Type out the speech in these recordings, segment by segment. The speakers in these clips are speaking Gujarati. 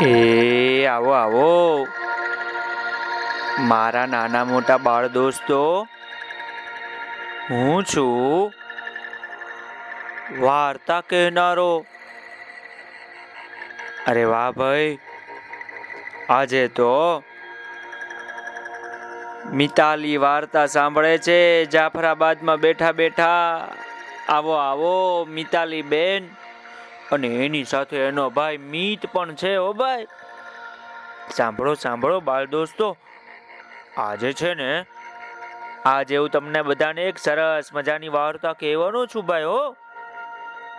એ, આવો આવો. મારા નાના મોટા બાળ દોસ્તો, હું છું વાર્તા કહેનારો. અરે વાહ ભાઈ, આજે તો મિતાલી વાર્તા સાંભળે છે, જાફરાબાદમાં બેઠા બેઠા. આવો આવો, મિતાલી બેન. અને એની સાથે એનો ભાઈ મીત પણ છે ઓ ભાઈ. સાંભળો સાંભળો, બાળ દોસ્તો. આજે છે ને, આજે હું તમને બધાને એક સરસ મજાની વાર્તા કહેવાનો છું ભાઈ, હો.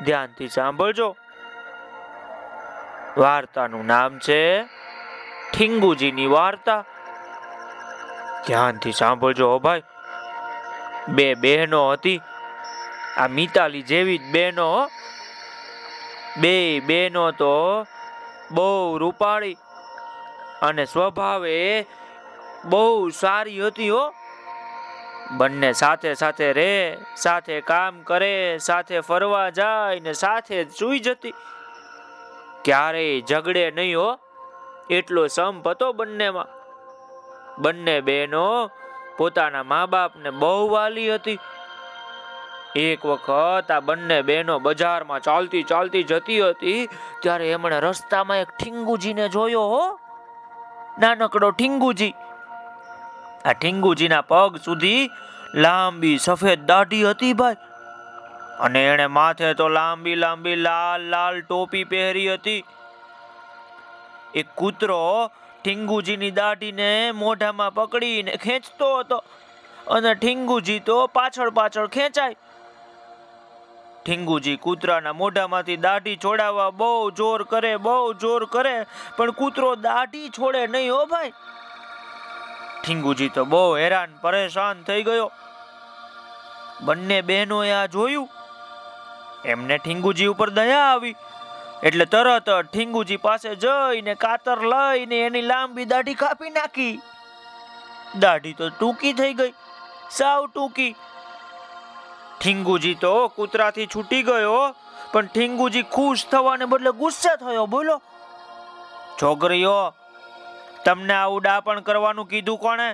ધ્યાનથી સાંભળજો. વાર્તાનું નામ છે ઠીંગુજીની વાર્તા. ધ્યાનથી સાંભળજો, હો ભાઈ. બે બહેનો હતી. આ મિતાલી જેવી જ બહેનો. બે બેનો તો બહુ રૂપાળી અને સ્વભાવે બહુ સારી હતી હો. બંને સાથે સાથે રે, સાથે કામ કરે, સાથે ફરવા જાય ને સાથે સૂઈ જતી. ક્યારેય ઝઘડે નહીં હો, એટલો સંપ હતો બંનેમાં. બંને બહેનો પોતાના મા બાપને બહુ વાલી હતી. એક વખત આ બંને બહેનો બજારમાં ચાલતી ચાલતી જતી હતી, ત્યારે એમણે રસ્તામાં એક ઠીંગુજીને જોયો હો. નાનકડો ઠીંગુજી. આ ઠીંગુજીના પગ સુધી લાંબી સફેદ દાઢી હતી ભાઈ. અને એણે માથે તો લાંબી લાંબી લાલ લાલ ટોપી પહેરી હતી. એક કૂતરો ઠીંગુજીની દાઢીને મોઢામાં પકડીને ખેંચતો હતો. અને ઠીંગુજી તો પાછળ પાછળ ખેંચાય. ઠીંગુજી કૂતરાના મોઢામાંથી દાઢી છોડાવવા બહુ જોર કરે, બહુ જોર કરે, પણ કૂતરો દાઢી છોડે નહીં હો ભાઈ. ઠીંગુજી તો બહુ હેરાન, પરેશાન થઈ ગયો. બંને બહેનોએ આ જોયું. એમને ઠીંગુજી ઉપર દયા આવી. એટલે તરત ઠીંગુજી પાસે જઈને કાતર લઈને એની લાંબી દાઢી કાપી નાખી. દાઢી તો ટૂંકી થઈ ગઈ. સાવ ટૂંકી. ઠીંગુજી તો કૂતરાથી છૂટી ગયો, પણ ઠીંગુજી ખુશ થવાને બદલે ગુસ્સે થયો. બોલો. છોકરીઓ, તમને આવું ડાપણ કરવાનું કીધું કોણે?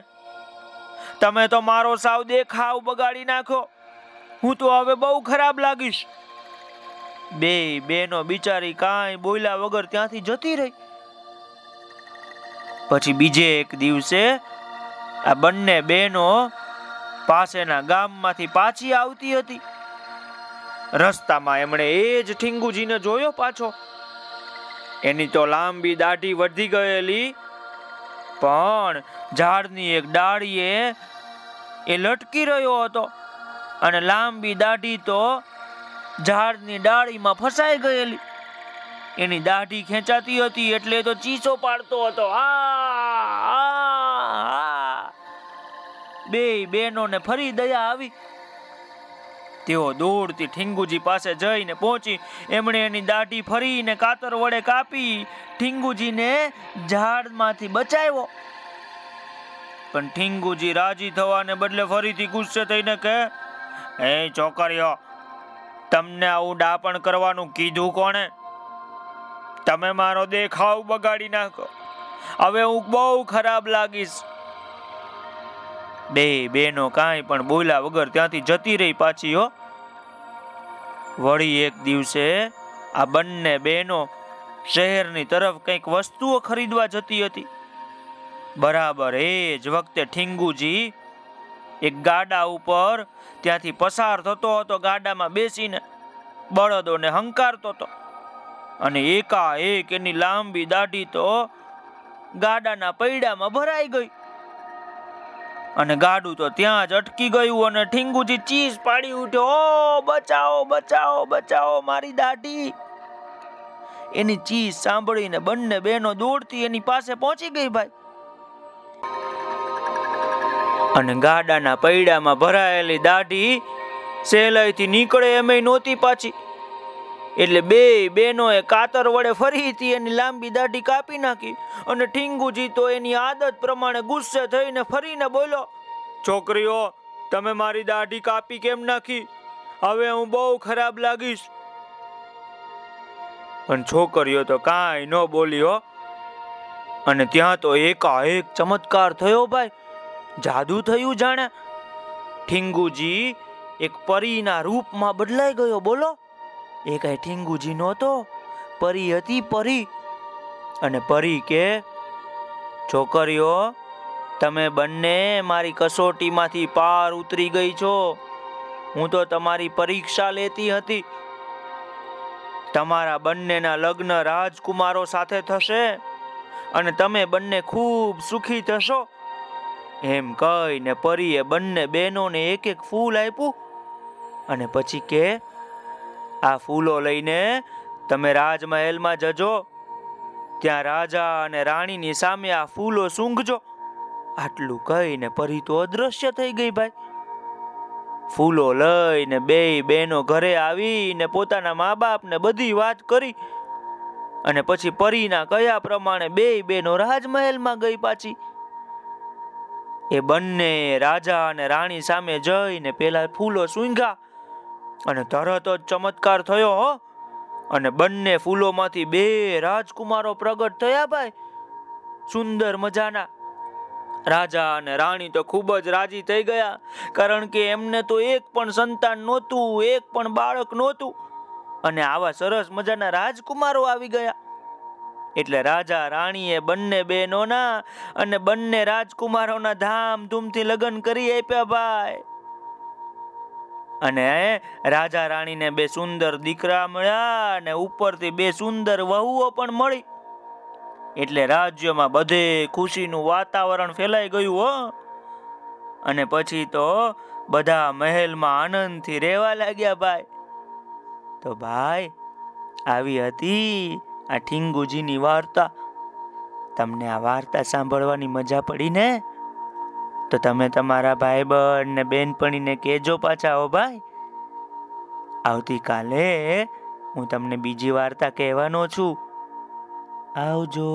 તમે તો મારો સાવ દેખાવ બગાડી નાખ્યો હું તો હવે બહુ ખરાબ લાગીશ. બે બેનો બિચારી કાંઈ બોલ્યા વગર ત્યાંથી જતી રહી. પછી બીજે એક દિવસે આ બંને બહેનો પાસેના ગામમાંથી પાછી આવતી હતી. રસ્તામાં એમણે એ જ ઠીંગુજીને જોયો પાછો. એની તો લાંબી દાઢી વધી ગયેલી, પણ ઝાડની એક ડાળીએ એ લટકી રહ્યો હતો અને લાંબી દાઢી તો ઝાડની ડાળીમાં ફસાઈ ગયેલી. એની દાઢી ખેંચાતી હતી એટલે તો ચીસો પાડતો હતો. આ બે બહેનોને ફરી દયા આવી. તેઓ દોડતી ઠીંગુજી પાસે જઈને પહોંચી. એમણે એની દાઢી ફરીને કાતર વડે કાપી. ઠીંગુજીને ઝાડમાંથી બચાવ્યો. પણ ઠીંગુજી રાજી થવાને બદલે ફરીથી ગુસ્સે થઈને કહે, એ છોકરીઓ તમને આવું ડાપણ કરવાનું કીધું કોણે? તમે મારો દેખાવ બગાડી નાખો. હવે હું બહુ ખરાબ લાગીશ. બે, બેનો કાંઈ પણ બોલ્યા વગર ત્યાંથી જતી રહી પાછી વળી એક દિવસે આ બંને બહેનો શહેરની તરફ કંઈક વસ્તુઓ ખરીદવા જતી હતી. બરાબર એ જ વખતે ઠીંગુજી એક ગાડા ઉપર ત્યાંથી પસાર થતો હતો, ગાડામાં બેસીને બળદોને હંકારતો હતો. અને એકાએક એની લાંબી દાઢી તો ગાડાના પૈડામાં ભરાઈ ગઈ. અને ગાડું તો ત્યાં જ અટકી ગયું અને ઠીંગુજી ચીસ પાડી ઉઠ્યો બચાવો બચાવો બચાવો મારી દાઢી. એની ચીસ સાંભળીને બંને બહેનો દોડતી એની પાસે પહોંચી ગઈ ભાઈ. અને ગાડાના પૈડામાં ભરાયેલી દાઢી સહેલાઈથી નીકળે એમ નહોતી પાછી. એટલે બે બહેનોએ કાતર વડે ફરીથી એની લાંબી દાઢી કાપી નાખી અને ઠીંગુજી તો એની આદત પ્રમાણે ગુસ્સે થઈને ફરીને બોલો છોકરીઓ, તમે મારી દાઢી કાપી કેમ નાખી? હવે હું બહુ ખરાબ લાગીશ. પણ છોકરીઓ તો કાંઈ ન બોલ્યો અને ત્યાં તો એકાએક ચમત્કાર થયો ભાઈ. જાદુ થયું જાણે. ઠીંગુજી એક પરીના રૂપમાં બદલાઈ ગયો, બોલો. એ કઈ ઠીંગુજી નહોતો, પરી હતી પરી. અને પરી કે, છોકરીઓ, તમે બંને મારી કસોટીમાંથી પાર ઉતરી ગઈ છો. હું તો તમારી પરીક્ષા લેતી હતી. તમારા બંનેના લગ્ન રાજકુમારો સાથે થશે અને તમે બંને ખૂબ સુખી થશો. એમ કહીને પરીએ બંને બહેનોને એક એક ફૂલ આપ્યું અને પછી કે આ ફૂલો લઈને તમે રાજમહેલમાં જજો. ત્યાં રાજા અને રાણીની સામે આ ફૂલો સૂંઘજો. આટલું કહીને પરી તો અદ્રશ્ય થઈ ગઈ ભાઈ. ફૂલો લઈને બે બહેનો ઘરે આવીને પોતાના મા બાપને બધી વાત કરી અને પછી પરીના કયા પ્રમાણે બે બહેનો રાજમહેલમાં ગઈ પાછી. એ બંને રાજા અને રાણી સામે જઈને પેલા ફૂલો સૂંઘ્યા. અને તરત જ ચમત્કાર થયો, હો. અને બંને ફૂલોમાંથી બે રાજકુમારો પ્રગટ થયા ભાઈ. સુંદર મજાના. રાજા અને રાણી તો ખૂબ જ રાજી થઈ ગયા, કારણ કે એમને તો એક પણ સંતાન નહોતું, એક પણ બાળક નહોતું. અને આવા સરસ મજાના રાજકુમારો આવી ગયા. એટલે રાજા, રાણીએ બંને બહેનોના અને બંને રાજકુમારોના ધામધૂમથી લગ્ન કરી આપ્યા ભાઈ. અને રાજા રાણીને બે સુંદર દીકરા મળ્યા અને ઉપરથી બે સુંદર વહુઓ પણ મળી. એટલે રાજ્યમાં બધે ખુશીનું વાતાવરણ ફેલાઈ ગયું, હો. અને પછી તો બધા મહેલમાં આનંદથી રહેવા લાગ્યા, ભાઈ. તો ભાઈ, આવી હતી આ ઠીંગુજીની વાર્તા. તમને આ વાર્તા સાંભળવાની મજા પડી ને? તો તમે તમારા ભાઈ બહેન ને બેનપણીને કહેજો પાછા, હો ભાઈ. આવતીકાલે હું તમને બીજી વાર્તા કહેવાનો છું. આવજો.